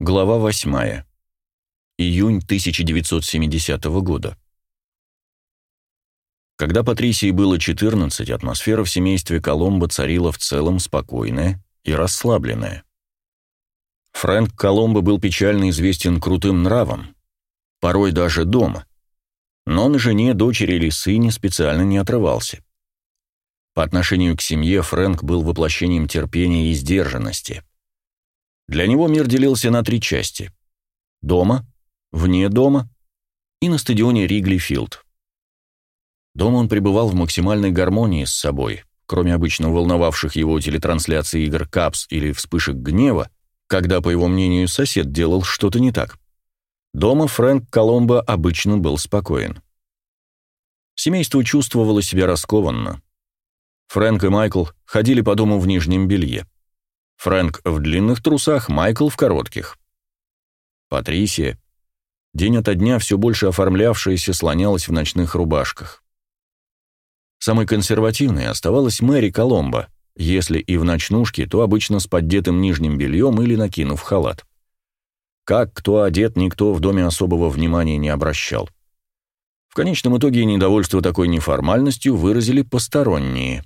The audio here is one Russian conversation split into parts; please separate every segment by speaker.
Speaker 1: Глава 8. Июнь 1970 года. Когда Патрисии было 14, атмосфера в семействе Коломбо царила в целом спокойная и расслабленная. Фрэнк Коломбо был печально известен крутым нравом, порой даже дома, но на жене, дочери или сыне специально не отрывался. По отношению к семье Фрэнк был воплощением терпения и сдержанности – для него мир делился на три части. Дома, вне дома и на стадионе Ригли Филд. Дома он пребывал в максимальной гармонии с собой, кроме обычно волновавших его телетрансляций игр Капс или вспышек гнева, когда, по его мнению, сосед делал что-то не так. Дома Фрэнк Коломбо обычно был спокоен. Семейство чувствовало себя раскованно. Фрэнк и Майкл ходили по дому в нижнем белье. Фрэнк в длинных трусах, Майкл в коротких. Патрисия, день ото дня все больше оформлявшаяся, слонялась в ночных рубашках. Самой консервативной оставалась Мэри Коломбо, если и в ночнушке, то обычно с поддетым нижним бельем или накинув халат. Как кто одет, никто в доме особого внимания не обращал. В конечном итоге недовольство такой неформальностью выразили посторонние.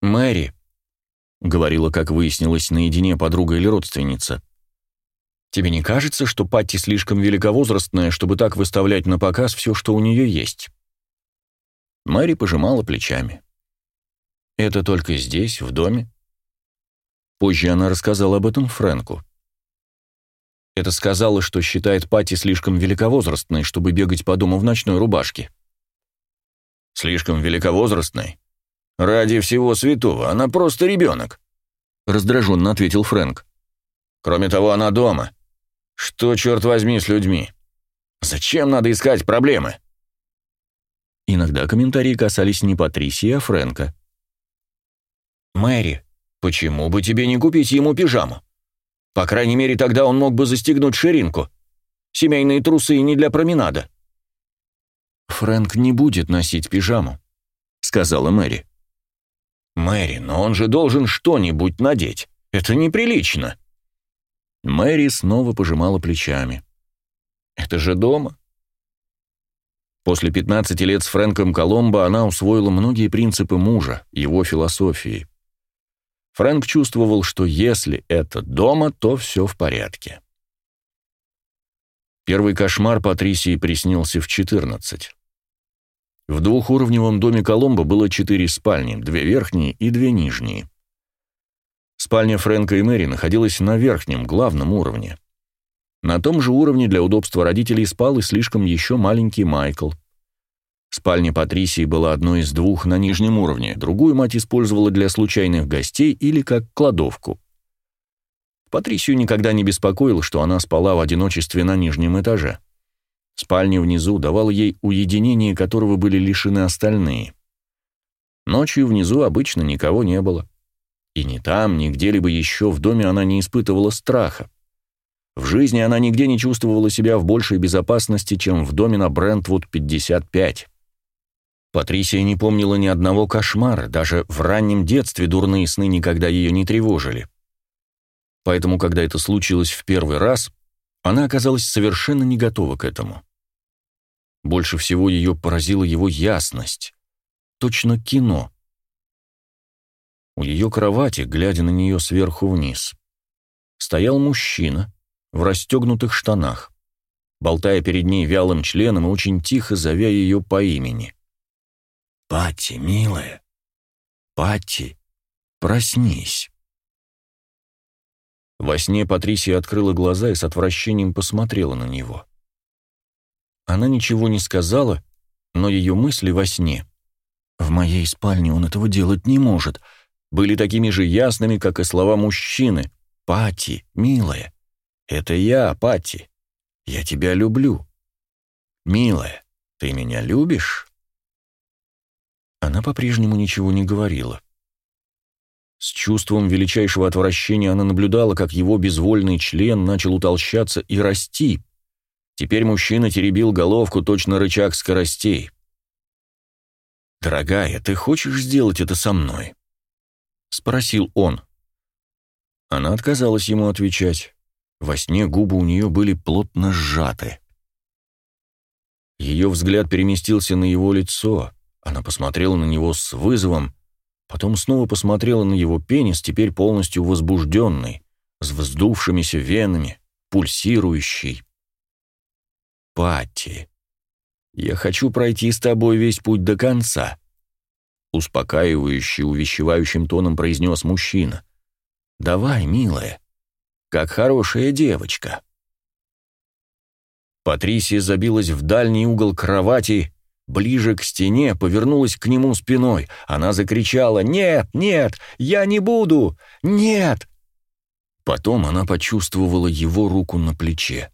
Speaker 1: «Мэри», — говорила, как выяснилось, наедине подруга или родственница. «Тебе не кажется, что Патти слишком великовозрастная, чтобы так выставлять на показ все, что у нее есть?» Мэри пожимала плечами. «Это только здесь, в доме?» Позже она рассказала об этом Фрэнку. Это сказала, что считает Патти слишком великовозрастной, чтобы бегать по дому в ночной рубашке. «Слишком великовозрастной?» «Ради всего святого, она просто ребенок», — раздраженно ответил Фрэнк. «Кроме того, она дома. Что, черт возьми, с людьми? Зачем надо искать проблемы?» Иногда комментарии касались не Патрисии, а Фрэнка. «Мэри, почему бы тебе не купить ему пижаму? По крайней мере, тогда он мог бы застегнуть ширинку. Семейные трусы не для променада». «Фрэнк не будет носить пижаму», — сказала Мэри. «Мэри, но он же должен что-нибудь надеть. Это неприлично». Мэри снова пожимала плечами. «Это же дома». После 15 лет с Фрэнком Коломбо она усвоила многие принципы мужа, его философии. Фрэнк чувствовал, что если это дома, то все в порядке. Первый кошмар Патрисии приснился в 14. В двухуровневом доме Коломбо было четыре спальни, две верхние и две нижние. Спальня Фрэнка и Мэри находилась на верхнем, главном уровне. На том же уровне для удобства родителей спал и слишком еще маленький Майкл. Спальня Патрисии была одной из двух на нижнем уровне, другую мать использовала для случайных гостей или как кладовку. Патрисию никогда не беспокоил, что она спала в одиночестве на нижнем этаже. Спальня внизу давала ей уединение, которого были лишены остальные. Ночью внизу обычно никого не было. И ни там, ни где-либо еще в доме она не испытывала страха. В жизни она нигде не чувствовала себя в большей безопасности, чем в доме на Брентвуд 55. Патрисия не помнила ни одного кошмара, даже в раннем детстве дурные сны никогда ее не тревожили. Поэтому, когда это случилось в первый раз, она оказалась совершенно не готова к этому. Больше всего ее поразила его ясность. Точно кино. У ее кровати, глядя на нее сверху вниз, стоял мужчина в расстегнутых штанах, болтая перед ней вялым членом и очень тихо зовя ее по имени. «Патти, милая! Патти, проснись!» Во сне Патрисия открыла глаза и с отвращением посмотрела на него. Она ничего не сказала, но ее мысли во сне. «В моей спальне он этого делать не может», были такими же ясными, как и слова мужчины. «Пати, милая, это я, Пати. Я тебя люблю. Милая, ты меня любишь?» Она по-прежнему ничего не говорила. С чувством величайшего отвращения она наблюдала, как его безвольный член начал утолщаться и расти, Теперь мужчина теребил головку, точно рычаг скоростей. «Дорогая, ты хочешь сделать это со мной?» — спросил он. Она отказалась ему отвечать. Во сне губы у нее были плотно сжаты. Ее взгляд переместился на его лицо. Она посмотрела на него с вызовом, потом снова посмотрела на его пенис, теперь полностью возбужденный, с вздувшимися венами, пульсирующий. «Патти, я хочу пройти с тобой весь путь до конца», успокаивающе, увещевающим тоном произнес мужчина. «Давай, милая, как хорошая девочка». Патрисия забилась в дальний угол кровати, ближе к стене, повернулась к нему спиной. Она закричала «Нет, нет, я не буду! Нет!» Потом она почувствовала его руку на плече.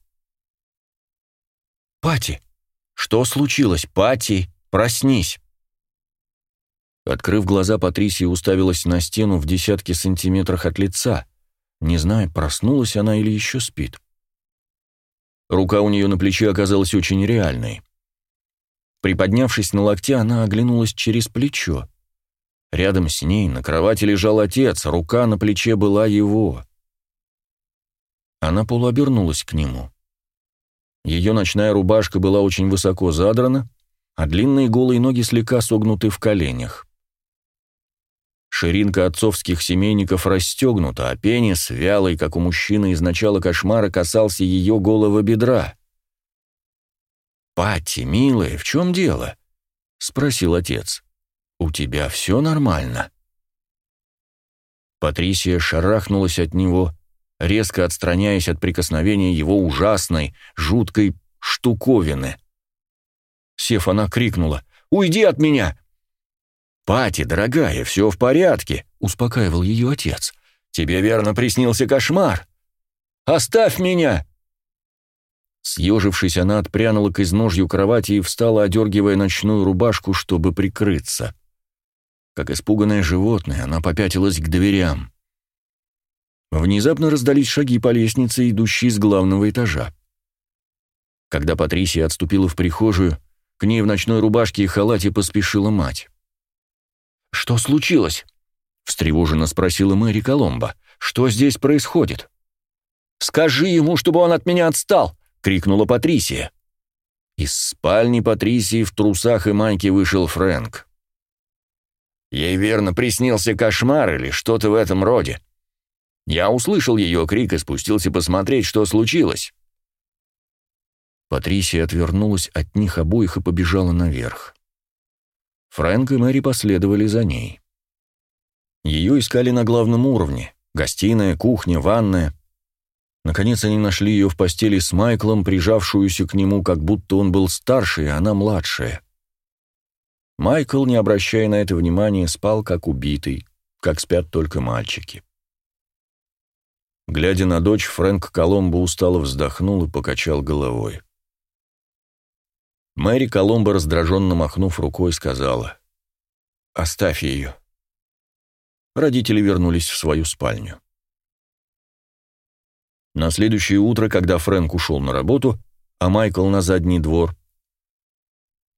Speaker 1: «Пати! Что случилось? Пати, проснись!» Открыв глаза, Патрисия уставилась на стену в десятке сантиметрах от лица, не зная, проснулась она или еще спит. Рука у нее на плече оказалась очень реальной. Приподнявшись на локте, она оглянулась через плечо. Рядом с ней на кровати лежал отец, рука на плече была его. Она полуобернулась к нему. Ее ночная рубашка была очень высоко задрана, а длинные голые ноги слегка согнуты в коленях. Ширинка отцовских семейников расстегнута, а пенис, вялый, как у мужчины из начала кошмара, касался ее голого бедра. «Патти, милая, в чем дело?» — спросил отец. «У тебя все нормально?» Патрисия шарахнулась от него, резко отстраняясь от прикосновения его ужасной, жуткой штуковины. Сев, она крикнула «Уйди от меня! «Пати, дорогая, все в порядке», — успокаивал ее отец. «Тебе верно приснился кошмар. Оставь меня!» Съежившись, она отпрянула к изножью кровати и встала, одергивая ночную рубашку, чтобы прикрыться. Как испуганное животное, она попятилась к дверям. Внезапно раздались шаги по лестнице, идущей с главного этажа. Когда Патрисия отступила в прихожую, к ней в ночной рубашке и халате поспешила мать. «Что случилось?» — встревоженно спросила Мэри Коломбо. «Что здесь происходит?» «Скажи ему, чтобы он от меня отстал!» — крикнула Патрисия. Из спальни Патрисии в трусах и майке вышел Фрэнк. Ей верно приснился кошмар или что-то в этом роде. Я услышал ее крик и спустился посмотреть, что случилось. Патрисия отвернулась от них обоих и побежала наверх. Фрэнк и Мэри последовали за ней. Ее искали на главном уровне. Гостиная, кухня, ванная. Наконец они нашли ее в постели с Майклом, прижавшуюся к нему, как будто он был старше, а она младшая. Майкл, не обращая на это внимания, спал как убитый, как спят только мальчики. Глядя на дочь, Фрэнк Коломбо устало вздохнул и покачал головой. Мэри Коломбо, раздраженно махнув рукой, сказала «Оставь ее». Родители вернулись в свою спальню. На следующее утро, когда Фрэнк ушел на работу, а Майкл на задний двор,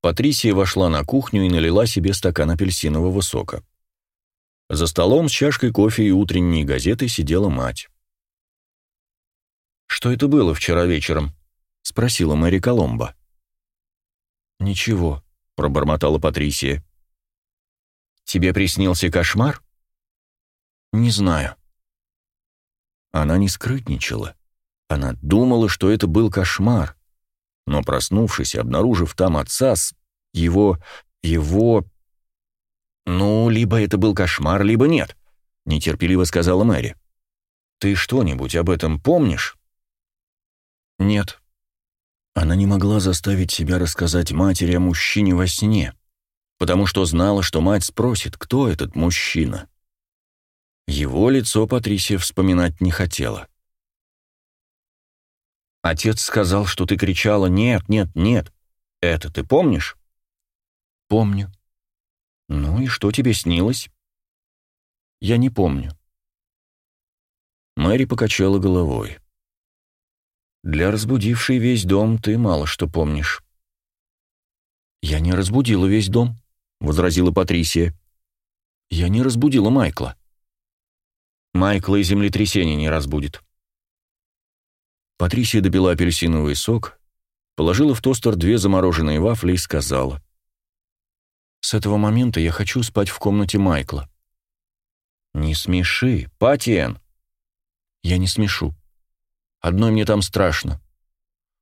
Speaker 1: Патрисия вошла на кухню и налила себе стакан апельсинового сока. За столом с чашкой кофе и утренней газетой сидела мать. «Что это было вчера вечером?» — спросила Мэри Коломбо. «Ничего», — пробормотала Патрисия. «Тебе приснился кошмар?» «Не знаю». Она не скрытничала. Она думала, что это был кошмар. Но, проснувшись и обнаружив там отца с его... его... «Ну, либо это был кошмар, либо нет», — нетерпеливо сказала Мэри. «Ты что-нибудь об этом помнишь?» «Нет», она не могла заставить себя рассказать матери о мужчине во сне, потому что знала, что мать спросит, кто этот мужчина. Его лицо Патрисия вспоминать не хотела. «Отец сказал, что ты кричала «нет, нет, нет». Это ты помнишь?» «Помню». «Ну и что тебе снилось?» «Я не помню». Мэри покачала головой. Для разбудившей весь дом ты мало что помнишь». «Я не разбудила весь дом», — возразила Патрисия. «Я не разбудила Майкла». «Майкла и землетрясение не разбудит». Патрисия допила апельсиновый сок, положила в тостер две замороженные вафли и сказала. «С этого момента я хочу спать в комнате Майкла». «Не смеши, Патиэн!» «Я не смешу. Одной мне там страшно.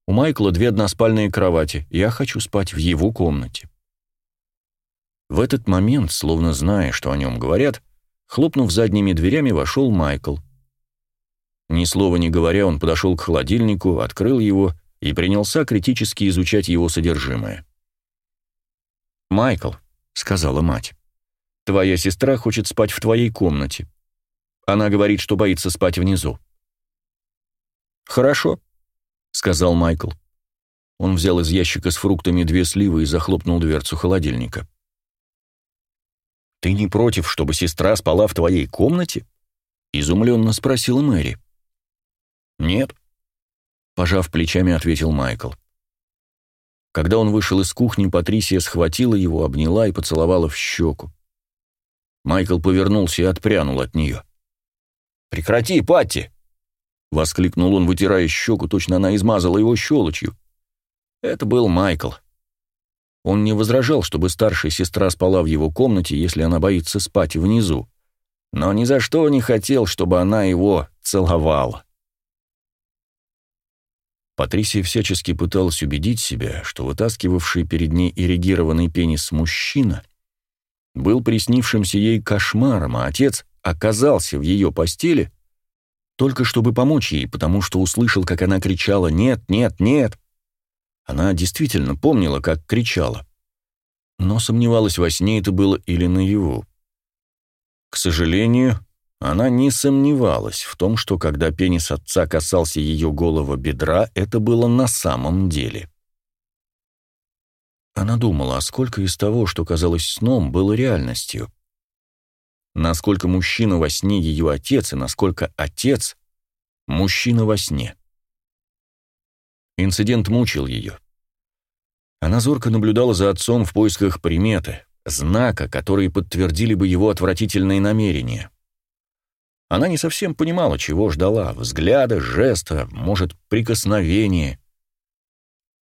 Speaker 1: У Майкла две односпальные кровати, я хочу спать в его комнате». В этот момент, словно зная, что о нем говорят, хлопнув задними дверями, вошел Майкл. Ни слова не говоря, он подошел к холодильнику, открыл его и принялся критически изучать его содержимое. «Майкл», — сказала мать, — «твоя сестра хочет спать в твоей комнате. Она говорит, что боится спать внизу». «Хорошо», — сказал Майкл. Он взял из ящика с фруктами две сливы и захлопнул дверцу холодильника. «Ты не против, чтобы сестра спала в твоей комнате?» — изумленно спросила Мэри. «Нет», — пожав плечами, ответил Майкл. Когда он вышел из кухни, Патрисия схватила его, обняла и поцеловала в щеку. Майкл повернулся и отпрянул от нее. «Прекрати, Патти!» — воскликнул он, вытирая щеку, точно она измазала его щелочью. Это был Майкл. Он не возражал, чтобы старшая сестра спала в его комнате, если она боится спать внизу, но ни за что не хотел, чтобы она его целовала. Патрисия всячески пыталась убедить себя, что вытаскивавший перед ней эрегированный пенис мужчина был приснившимся ей кошмаром, а отец оказался в ее постели только чтобы помочь ей, потому что услышал, как она кричала «Нет, нет, нет!» Она действительно помнила, как кричала. Но сомневалась, во сне это было или наяву. К сожалению, она не сомневалась в том, что когда пенис отца касался ее голого бедра, это было на самом деле. Она думала, а сколько из того, что казалось сном, было реальностью. Насколько мужчина во сне ее отец, и насколько отец — мужчина во сне. Инцидент мучил ее. Она зорко наблюдала за отцом в поисках приметы, знака, которые подтвердили бы его отвратительные намерения. Она не совсем понимала, чего ждала, взгляда, жеста, может, прикосновения.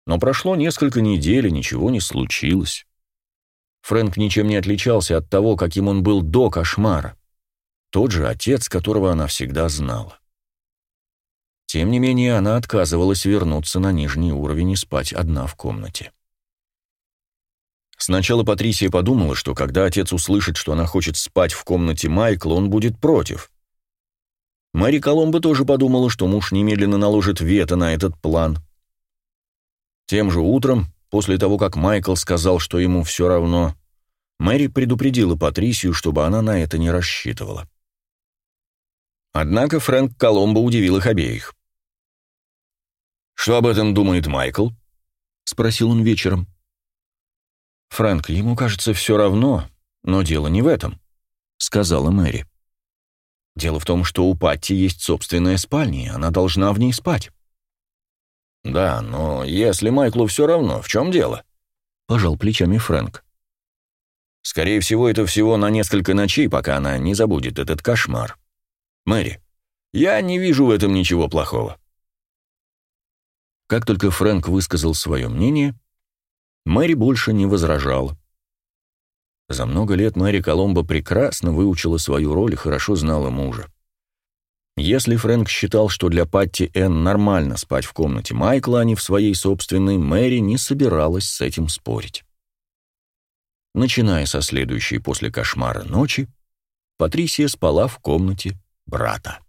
Speaker 1: Но прошло несколько недель, и ничего не случилось. Фрэнк ничем не отличался от того, каким он был до кошмара. Тот же отец, которого она всегда знала. Тем не менее, она отказывалась вернуться на нижний уровень и спать одна в комнате. Сначала Патрисия подумала, что когда отец услышит, что она хочет спать в комнате Майкла, он будет против. Мэри Коломбо тоже подумала, что муж немедленно наложит вето на этот план. Тем же утром, после того, как Майкл сказал, что ему все равно, Мэри предупредила Патрисию, чтобы она на это не рассчитывала. Однако Фрэнк Коломбо удивил их обеих. «Что об этом думает Майкл?» — спросил он вечером. «Фрэнк, ему кажется все равно, но дело не в этом», — сказала Мэри. «Дело в том, что у Патти есть собственная спальня, и она должна в ней спать». «Да, но если Майклу все равно, в чем дело?» — пожал плечами Фрэнк. «Скорее всего, это всего на несколько ночей, пока она не забудет этот кошмар. Мэри, я не вижу в этом ничего плохого. Как только Фрэнк высказал свое мнение, Мэри больше не возражала. За много лет Мэри Коломбо прекрасно выучила свою роль и хорошо знала мужа. Если Фрэнк считал, что для Патти Энн нормально спать в комнате Майкла, а не в своей собственной, Мэри не собиралась с этим спорить. Начиная со следующей после кошмара ночи, Патрисия спала в комнате брата.